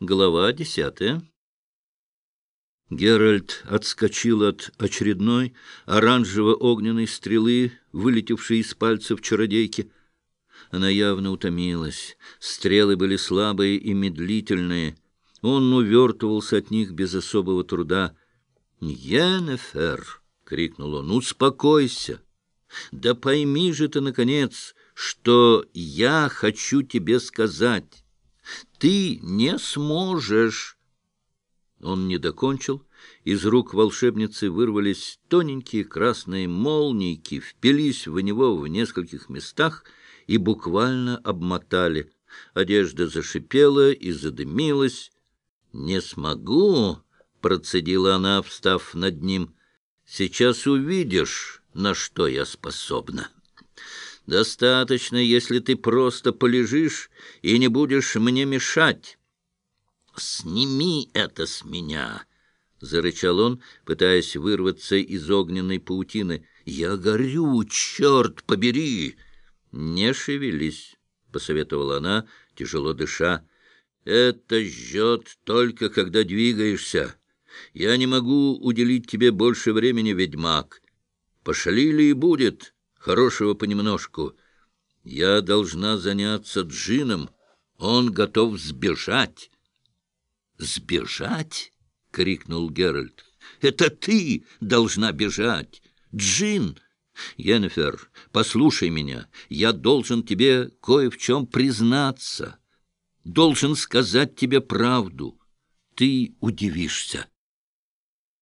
Глава десятая. Геральт отскочил от очередной оранжево-огненной стрелы, вылетевшей из пальцев чародейки. Она явно утомилась. Стрелы были слабые и медлительные. Он увертывался от них без особого труда. «Йеннефер!» — крикнул он. «Успокойся! Да пойми же ты, наконец, что я хочу тебе сказать!» Ты не сможешь. Он не докончил. Из рук волшебницы вырвались тоненькие красные молнийки, впились в него в нескольких местах и буквально обмотали. Одежда зашипела и задымилась. «Не смогу», — процедила она, встав над ним. «Сейчас увидишь, на что я способна». Достаточно, если ты просто полежишь и не будешь мне мешать. Сними это с меня, — зарычал он, пытаясь вырваться из огненной паутины. Я горю, черт побери! Не шевелись, — посоветовала она, тяжело дыша. Это жжет только, когда двигаешься. Я не могу уделить тебе больше времени, ведьмак. Пошалили и будет. — хорошего понемножку. Я должна заняться Джином. Он готов сбежать. «Сбежать?» — крикнул Геральт. «Это ты должна бежать! Джин!» «Йеннефер, послушай меня. Я должен тебе кое в чем признаться. Должен сказать тебе правду. Ты удивишься».